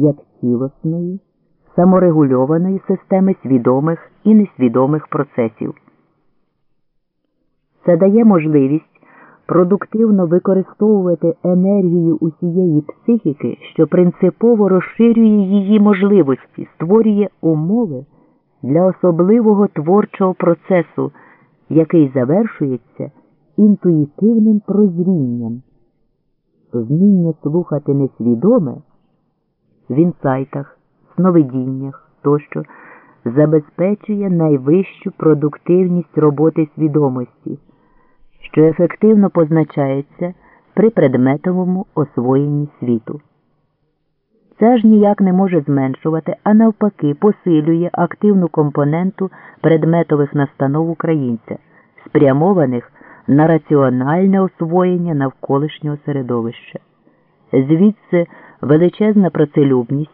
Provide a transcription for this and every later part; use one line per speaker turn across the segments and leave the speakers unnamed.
як цілісної, саморегульованої системи свідомих і несвідомих процесів. Це дає можливість продуктивно використовувати енергію усієї психіки, що принципово розширює її можливості, створює умови для особливого творчого процесу, який завершується інтуїтивним прозрінням. Вміння слухати несвідоме в інсайтах, сновидіннях тощо забезпечує найвищу продуктивність роботи свідомості, що ефективно позначається при предметовому освоєнні світу. Це ж ніяк не може зменшувати, а навпаки, посилює активну компоненту предметових настанов українця, спрямованих на раціональне освоєння навколишнього середовища. Звідси величезна працелюбність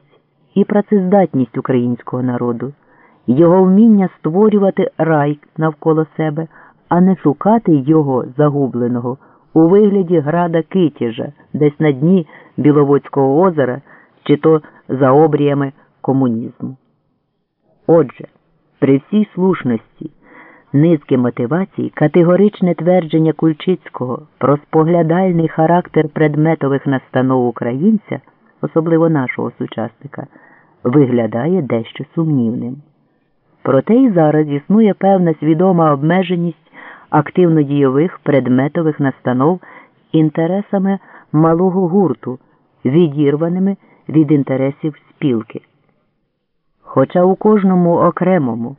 і працездатність українського народу, його вміння створювати рай навколо себе, а не шукати його загубленого у вигляді града Китіжа, десь на дні Біловодського озера чи то за обріями комунізму. Отже, при всій слушності низки мотивацій, категоричне твердження Кульчицького про споглядальний характер предметових настанов українця, особливо нашого сучасника, виглядає дещо сумнівним. Проте і зараз існує певна свідома обмеженість активно дійових предметових настанов інтересами малого гурту, відірваними від інтересів спілки. Хоча у кожному окремому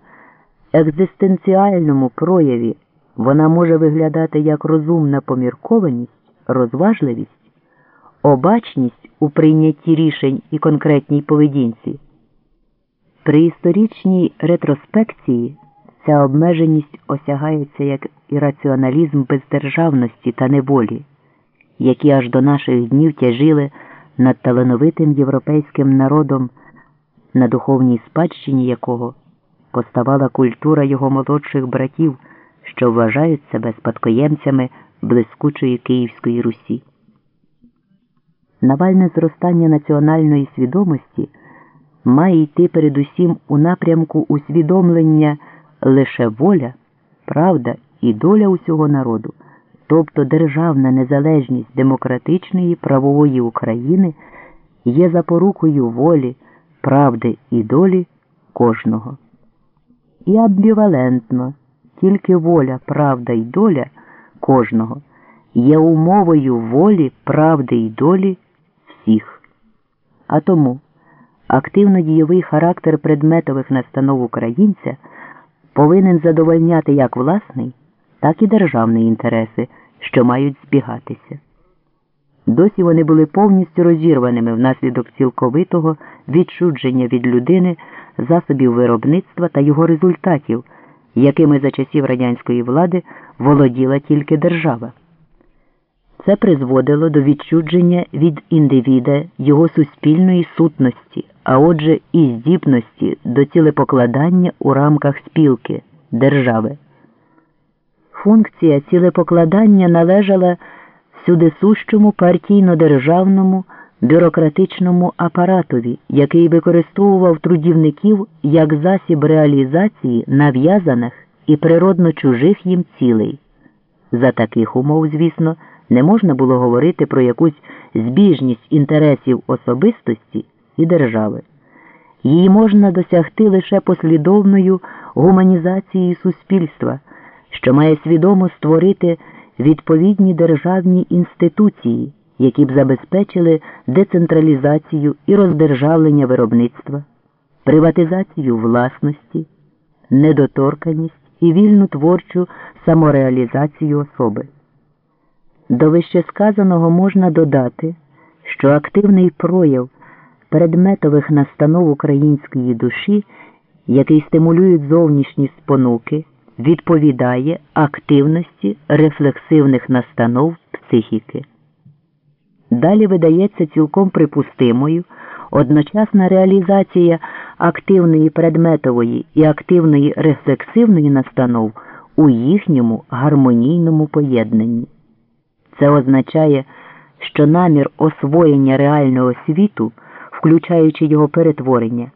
екзистенціальному прояві вона може виглядати як розумна поміркованість, розважливість, обачність у прийнятті рішень і конкретній поведінці. При історичній ретроспекції ця обмеженість осягається як ірраціоналізм бездержавності та неволі, які аж до наших днів тяжили над талановитим європейським народом, на духовній спадщині якого поставала культура його молодших братів, що вважають себе спадкоємцями блискучої Київської Русі. Навальне зростання національної свідомості має йти передусім у напрямку усвідомлення лише воля, правда і доля усього народу, тобто державна незалежність демократичної правової України є запорукою волі, правди і долі кожного. І амбівалентно, тільки воля, правда і доля кожного є умовою волі, правди і долі всіх. А тому активно дійовий характер предметових настанов українця повинен задовольняти як власний, так і державні інтереси, що мають збігатися. Досі вони були повністю розірваними внаслідок цілковитого відчудження від людини засобів виробництва та його результатів, якими за часів радянської влади володіла тільки держава. Це призводило до відчудження від індивіда його суспільної сутності, а отже, і здібності до цілепокладання у рамках спілки держави. Функція цілепокладання належала всюдисущому партійно-державному бюрократичному апаратові, який використовував трудівників як засіб реалізації нав'язаних і природно чужих їм цілей. За таких умов, звісно, не можна було говорити про якусь збіжність інтересів особистості і держави. Її можна досягти лише послідовною гуманізацією суспільства, що має свідомо створити відповідні державні інституції які б забезпечили децентралізацію і роздержавлення виробництва, приватизацію власності, недоторканість і вільну творчу самореалізацію особи. До вищесказаного можна додати, що активний прояв предметових настанов української душі, який стимулюють зовнішні спонуки, відповідає активності рефлексивних настанов психіки. Далі видається цілком припустимою одночасна реалізація активної предметової і активної рефлексивної настанов у їхньому гармонійному поєднанні. Це означає, що намір освоєння реального світу включаючи його перетворення.